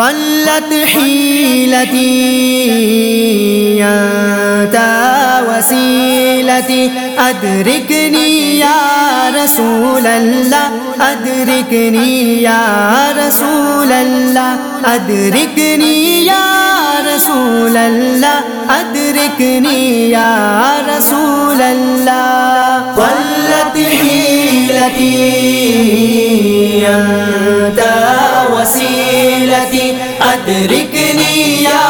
قلت حيلتي أنت وسيلتي. أدركني يا رسول الله، أدركني يا رسول الله، أدركني يا رسول الله، أدركني يا رسول الله. قلت حيلتي أنت وسيلتي أدركني يا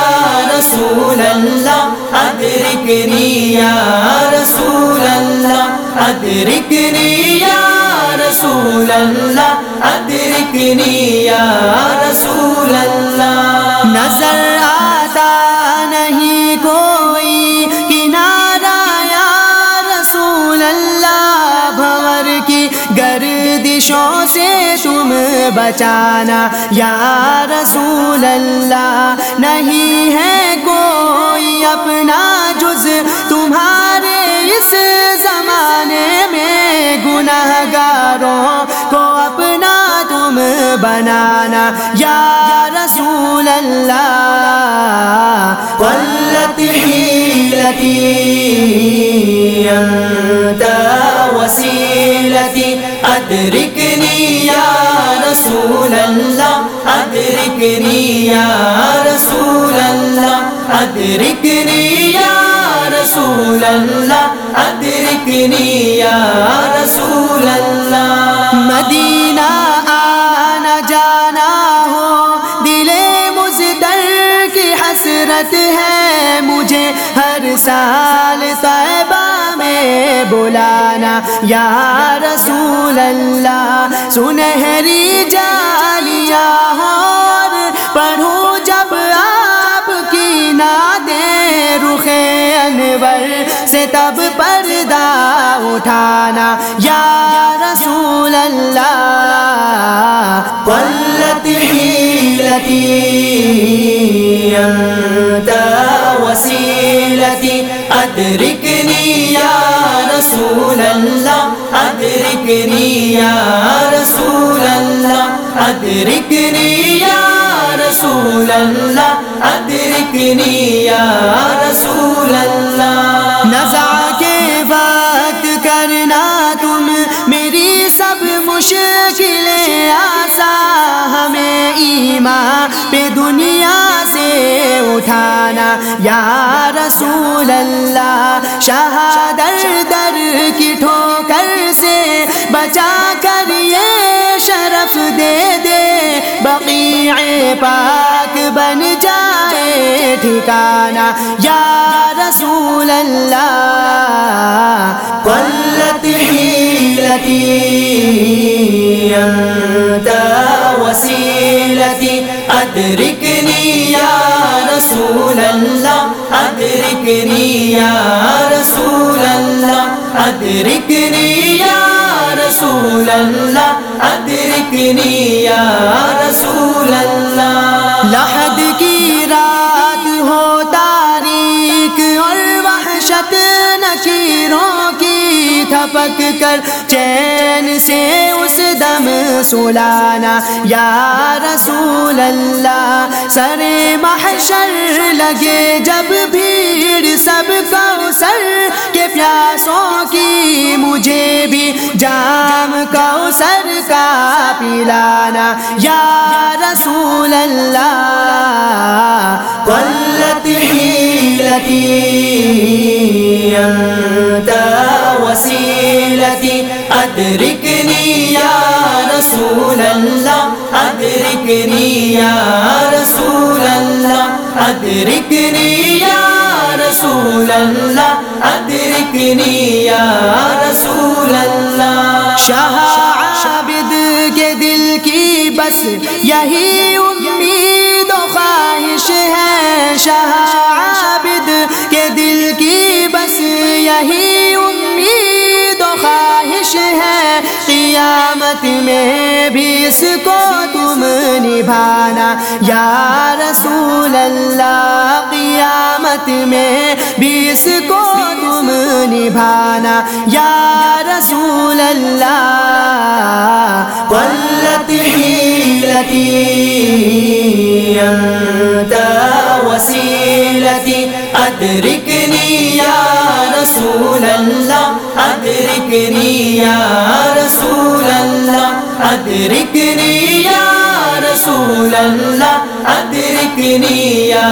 رسول الله أدركني يا رسول الله أدركني يا رسول الله أدركني يا رسول الله. نظر گردشوں سے تم بچانا۔ یا رسول اللہ، نہیں ہے کوئی اپنا جز۔ تمہارے اس زمانے میں گناہ گاروں کو اپنا تم بنانا۔ یا رسول اللہ قلت حیلتی انت ادرکنی یا رسول اللہ ادرکنی یا رسول اللہ ادرکنی یا رسول اللہ ادرکنی یا رسول اللہ مدینہ آنا جانا ہو دل مزدر کی حسرت ہے مجھے، ہر سال طیبہ میں بلانا یا رسول اللہ سنہری جالیا اور پڑھوں جب آپ کی نادیں رخ انور سے تب پردہ اٹھانا، یا رسول اللہ قلت حیلتی، انت وسیلتی ادرکنی ادرکنی یا رسول اللہ ادرکنی یا رسول اللہ ادرکنی یا رسول اللہ نزع کے وقت کرنا تم، میری سب مشکلیں آسا، ہمیں ایمان پہ دنیا سے اٹھانا۔ یا رسول اللہ شہادر بچا کر یہ شرف دے دے۔ بقیع پاک بن جائے ٹھکانا یا رسول اللہ، قلت حیلتی، انت وسیلتی۔ ادرکنی یا رسول اللہ، ادرکنی یا رسول اللہ۔ ادرکنی یا رسول اللہ ادرکنی یا رسول اللہ لحد کی رات ہو تاریک اور وحشت نشیروں کی تھپک کر چین سے اس دم سلانا یا رسول اللہ، سر محشر لگے جب بھیڑ سب کو سر کے پیاسوں کی مجھے بھی جام کو سر کا پلانا یا رسول اللہ۔ قلت حیلتی انت وسیلتی ادرکنی یا رسول اللہ ادرکنی یا رسول اللہ ادرکنی یا رسول اللہ ادرکنی یا رسول اللہ شاہ عابد کے دل کی بس یہی امید و خواہش ہے۔ شاہ عابد کے دل کی بس یہی قیامت میں بھی اس کو تم نبھانا۔ یا رسول اللہ، قیامت میں بھی اس کو تم نبھانا۔ یا رسول اللہ، قلت حیلتی أنت وسيلتي ادرکنی یا رسول اللہ ادرکنی یا رسول اللہ ادرکنی یا رسول اللہ ادرکنی یا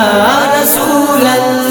رسول اللہ